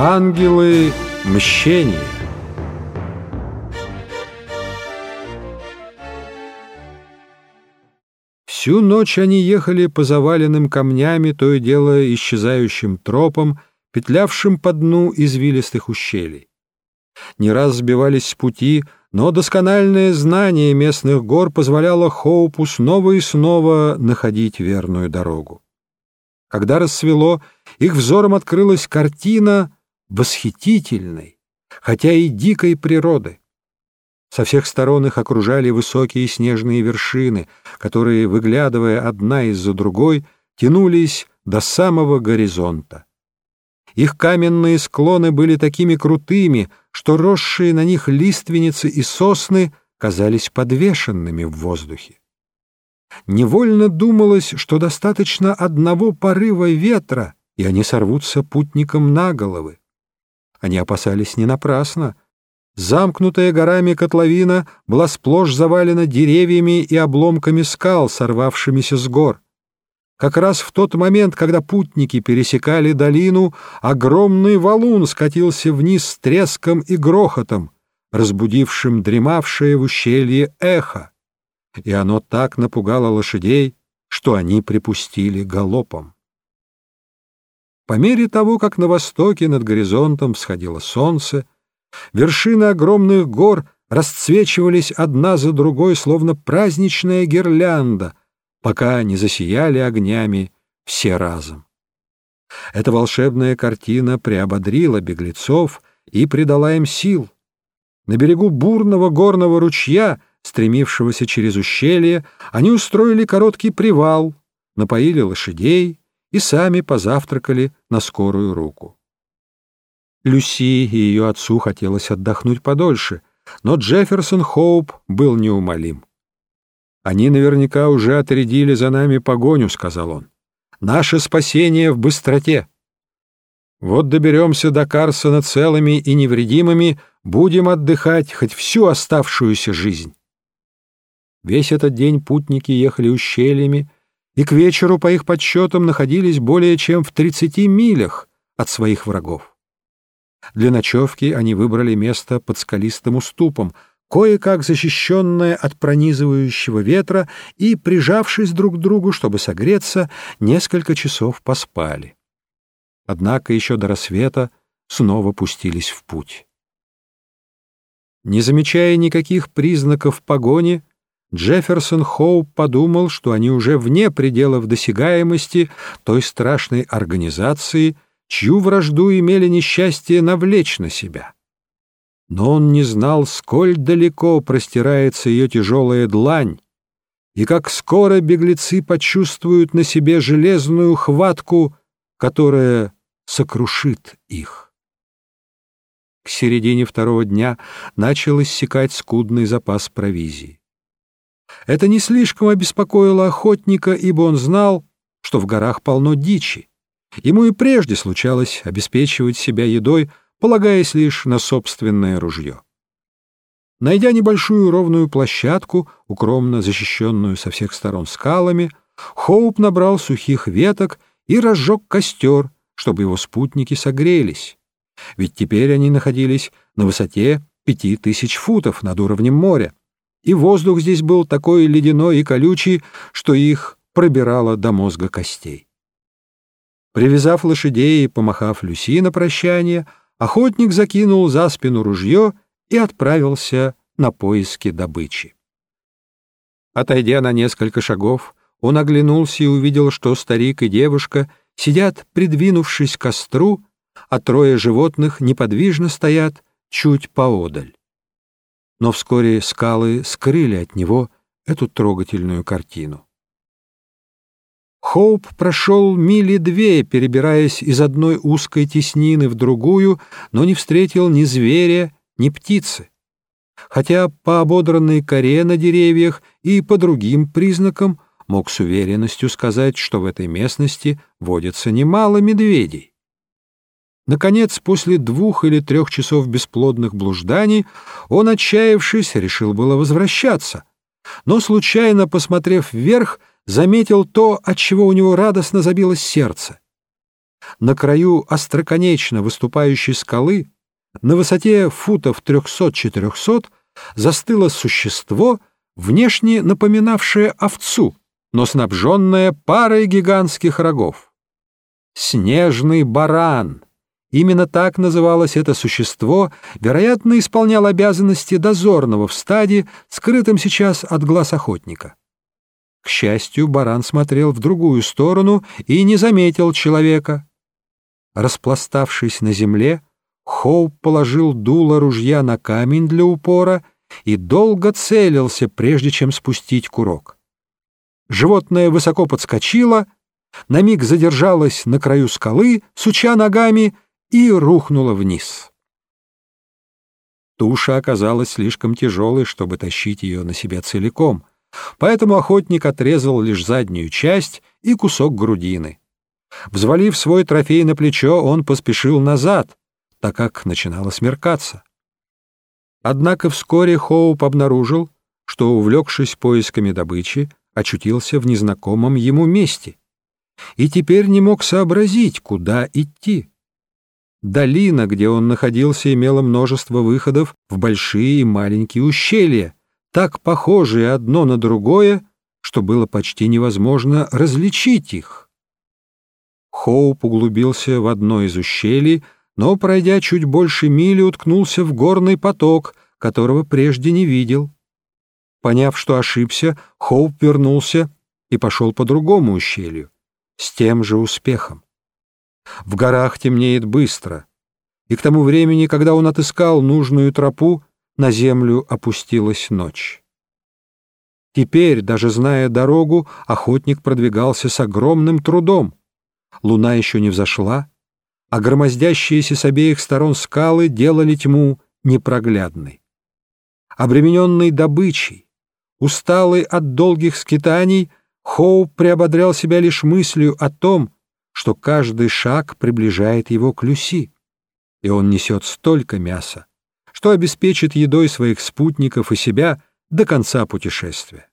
Ангелы мщения. Всю ночь они ехали по заваленным камнями, то и дело исчезающим тропам, петлявшим по дну извилистых ущелий. Не раз сбивались с пути, но доскональное знание местных гор позволяло Хоупу снова и снова находить верную дорогу. Когда рассвело, их взором открылась картина восхитительной, хотя и дикой природы. Со всех сторон их окружали высокие снежные вершины, которые, выглядывая одна из-за другой, тянулись до самого горизонта. Их каменные склоны были такими крутыми, что росшие на них лиственницы и сосны казались подвешенными в воздухе. Невольно думалось, что достаточно одного порыва ветра, и они сорвутся путникам на головы. Они опасались не напрасно. Замкнутая горами котловина была сплошь завалена деревьями и обломками скал, сорвавшимися с гор. Как раз в тот момент, когда путники пересекали долину, огромный валун скатился вниз с треском и грохотом, разбудившим дремавшее в ущелье эхо, и оно так напугало лошадей, что они припустили галопом. По мере того, как на востоке над горизонтом всходило солнце, вершины огромных гор расцвечивались одна за другой, словно праздничная гирлянда, пока не засияли огнями все разом. Эта волшебная картина приободрила беглецов и придала им сил. На берегу бурного горного ручья, стремившегося через ущелье, они устроили короткий привал, напоили лошадей, и сами позавтракали на скорую руку. Люси и ее отцу хотелось отдохнуть подольше, но Джефферсон Хоуп был неумолим. «Они наверняка уже отрядили за нами погоню», — сказал он. «Наше спасение в быстроте. Вот доберемся до Карсона целыми и невредимыми, будем отдыхать хоть всю оставшуюся жизнь». Весь этот день путники ехали ущельями, и к вечеру, по их подсчетам, находились более чем в 30 милях от своих врагов. Для ночевки они выбрали место под скалистым уступом, кое-как защищенное от пронизывающего ветра, и, прижавшись друг к другу, чтобы согреться, несколько часов поспали. Однако еще до рассвета снова пустились в путь. Не замечая никаких признаков погони, Джефферсон Хоуп подумал, что они уже вне пределов досягаемости той страшной организации, чью вражду имели несчастье навлечь на себя. Но он не знал, сколь далеко простирается ее тяжелая длань, и как скоро беглецы почувствуют на себе железную хватку, которая сокрушит их. К середине второго дня начал иссякать скудный запас провизии. Это не слишком обеспокоило охотника, ибо он знал, что в горах полно дичи. Ему и прежде случалось обеспечивать себя едой, полагаясь лишь на собственное ружье. Найдя небольшую ровную площадку, укромно защищенную со всех сторон скалами, Хоуп набрал сухих веток и разжег костер, чтобы его спутники согрелись. Ведь теперь они находились на высоте пяти тысяч футов над уровнем моря и воздух здесь был такой ледяной и колючий, что их пробирало до мозга костей. Привязав лошадей и помахав Люси на прощание, охотник закинул за спину ружье и отправился на поиски добычи. Отойдя на несколько шагов, он оглянулся и увидел, что старик и девушка сидят, придвинувшись к костру, а трое животных неподвижно стоят чуть поодаль но вскоре скалы скрыли от него эту трогательную картину. Хоуп прошел мили две, перебираясь из одной узкой теснины в другую, но не встретил ни зверя, ни птицы. Хотя по ободранной коре на деревьях и по другим признакам мог с уверенностью сказать, что в этой местности водится немало медведей. Наконец, после двух или трех часов бесплодных блужданий, он, отчаявшись, решил было возвращаться, но, случайно посмотрев вверх, заметил то, от чего у него радостно забилось сердце. на краю остроконечно выступающей скалы, на высоте футов 300-400, застыло существо, внешне напоминавшее овцу, но снабженное парой гигантских рогов. Снежный баран. Именно так называлось это существо, вероятно, исполнял обязанности дозорного в стаде, скрытым сейчас от глаз охотника. К счастью, баран смотрел в другую сторону и не заметил человека. Распластавшись на земле, Хоуп положил дуло ружья на камень для упора и долго целился, прежде чем спустить курок. Животное высоко подскочило, на миг задержалось на краю скалы, суча ногами, и рухнуло вниз. Туша оказалась слишком тяжелой, чтобы тащить ее на себя целиком, поэтому охотник отрезал лишь заднюю часть и кусок грудины. Взвалив свой трофей на плечо, он поспешил назад, так как начинало смеркаться. Однако вскоре Хоуп обнаружил, что, увлекшись поисками добычи, очутился в незнакомом ему месте и теперь не мог сообразить, куда идти. Долина, где он находился, имела множество выходов в большие и маленькие ущелья, так похожие одно на другое, что было почти невозможно различить их. Хоуп углубился в одно из ущелий, но, пройдя чуть больше мили, уткнулся в горный поток, которого прежде не видел. Поняв, что ошибся, Хоуп вернулся и пошел по другому ущелью, с тем же успехом. В горах темнеет быстро, и к тому времени, когда он отыскал нужную тропу, на землю опустилась ночь. Теперь, даже зная дорогу, охотник продвигался с огромным трудом. Луна еще не взошла, а громоздящиеся с обеих сторон скалы делали тьму непроглядной. Обремененный добычей, усталый от долгих скитаний, Хоуп приободрял себя лишь мыслью о том, что каждый шаг приближает его к Люси, и он несет столько мяса, что обеспечит едой своих спутников и себя до конца путешествия.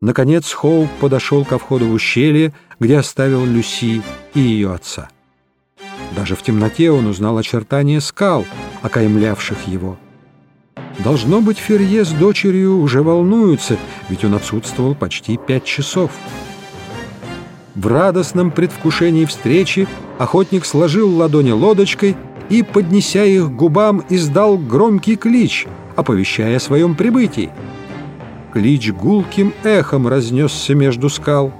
Наконец Хоуп подошел ко входу в ущелье, где оставил Люси и ее отца. Даже в темноте он узнал очертания скал, окаймлявших его. Должно быть, Ферье с дочерью уже волнуются, ведь он отсутствовал почти пять часов. В радостном предвкушении встречи охотник сложил ладони лодочкой и, поднеся их к губам, издал громкий клич, оповещая о своем прибытии. Клич гулким эхом разнесся между скал.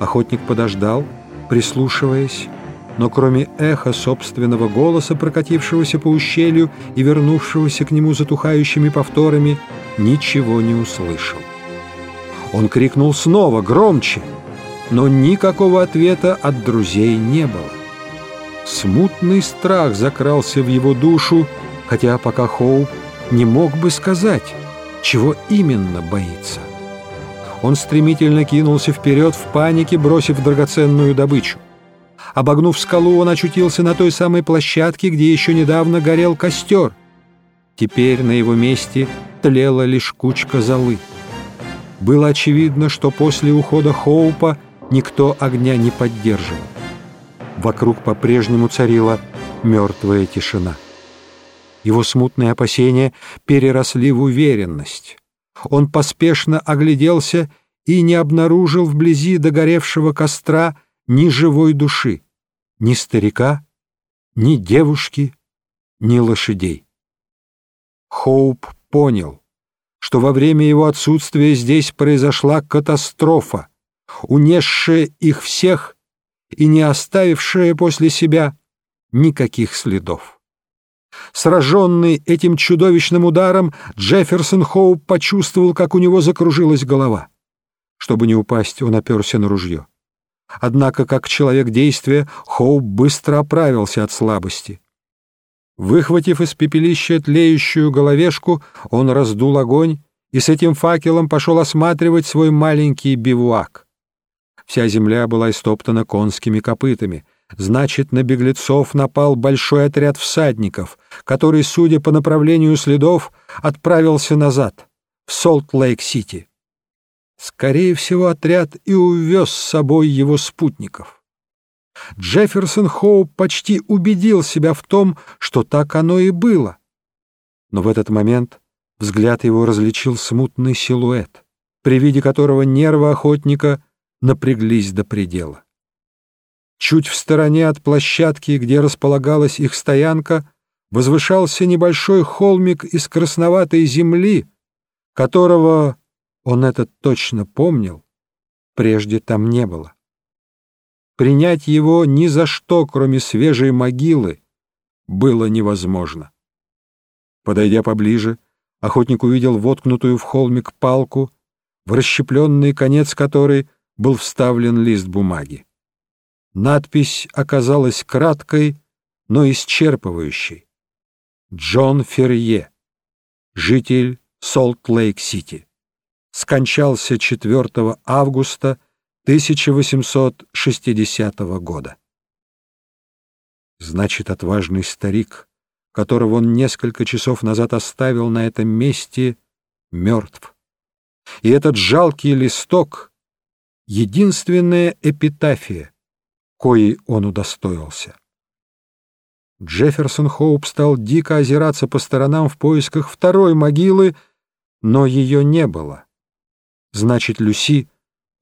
Охотник подождал, прислушиваясь, но кроме эха собственного голоса, прокатившегося по ущелью и вернувшегося к нему затухающими повторами, ничего не услышал. Он крикнул снова, громче, но никакого ответа от друзей не было. Смутный страх закрался в его душу, хотя пока Хоуп не мог бы сказать, чего именно боится. Он стремительно кинулся вперед в панике, бросив драгоценную добычу. Обогнув скалу, он очутился на той самой площадке, где еще недавно горел костер. Теперь на его месте тлела лишь кучка золы. Было очевидно, что после ухода Хоупа никто огня не поддерживал. Вокруг по-прежнему царила мертвая тишина. Его смутные опасения переросли в уверенность. Он поспешно огляделся и не обнаружил вблизи догоревшего костра ни живой души, ни старика, ни девушки, ни лошадей. Хоуп понял, что во время его отсутствия здесь произошла катастрофа, унесшая их всех и не оставившая после себя никаких следов. Сраженный этим чудовищным ударом, Джефферсон Хоуп почувствовал, как у него закружилась голова. Чтобы не упасть, он оперся на ружье. Однако, как человек действия, Хоуп быстро оправился от слабости. Выхватив из пепелища тлеющую головешку, он раздул огонь и с этим факелом пошел осматривать свой маленький бивуак. Вся земля была истоптана конскими копытами. Значит, на беглецов напал большой отряд всадников, который, судя по направлению следов, отправился назад, в Солт-Лейк-Сити. Скорее всего, отряд и увез с собой его спутников. Джефферсон Хоуп почти убедил себя в том, что так оно и было. Но в этот момент взгляд его различил смутный силуэт, при виде которого нервы охотника напряглись до предела. Чуть в стороне от площадки, где располагалась их стоянка, возвышался небольшой холмик из красноватой земли, которого, он это точно помнил, прежде там не было. Принять его ни за что, кроме свежей могилы, было невозможно. Подойдя поближе, охотник увидел воткнутую в холмик палку, в расщепленный конец которой был вставлен лист бумаги. Надпись оказалась краткой, но исчерпывающей. Джон Ферье, житель Солт-Лейк-Сити, скончался 4 августа 1860 года. Значит, отважный старик, которого он несколько часов назад оставил на этом месте, мертв. И этот жалкий листок — единственная эпитафия, коей он удостоился. Джефферсон Хоуп стал дико озираться по сторонам в поисках второй могилы, но ее не было. Значит, Люси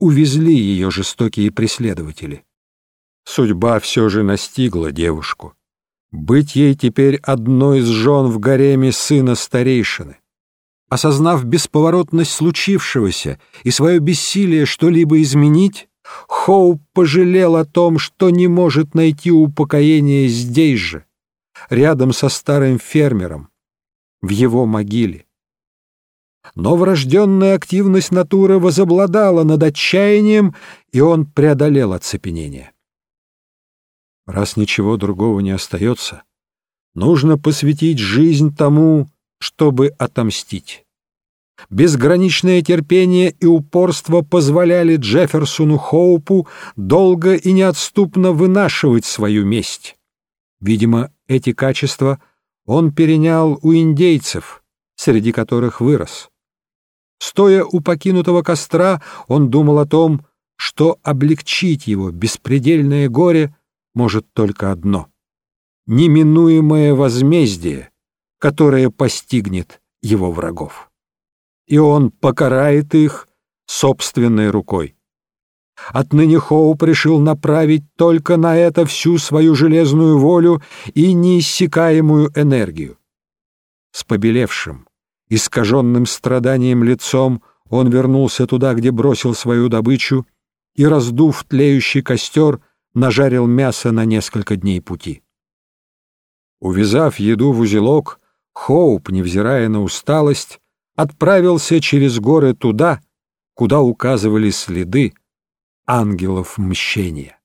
увезли ее жестокие преследователи. Судьба все же настигла девушку. Быть ей теперь одной из жен в гареме сына старейшины. Осознав бесповоротность случившегося и свое бессилие что-либо изменить, Хоуп пожалел о том, что не может найти упокоение здесь же, рядом со старым фермером, в его могиле. Но врожденная активность натуры возобладала над отчаянием, и он преодолел оцепенение. Раз ничего другого не остается, нужно посвятить жизнь тому, чтобы отомстить. Безграничное терпение и упорство позволяли Джефферсону Хоупу долго и неотступно вынашивать свою месть. Видимо, эти качества он перенял у индейцев, среди которых вырос. Стоя у покинутого костра, он думал о том, что облегчить его беспредельное горе может только одно — неминуемое возмездие, которое постигнет его врагов. И он покарает их собственной рукой. Отныне Хоуп решил направить только на это всю свою железную волю и неиссякаемую энергию. С побелевшим, Искаженным страданием лицом он вернулся туда, где бросил свою добычу, и, раздув тлеющий костер, нажарил мясо на несколько дней пути. Увязав еду в узелок, Хоуп, невзирая на усталость, отправился через горы туда, куда указывали следы ангелов мщения.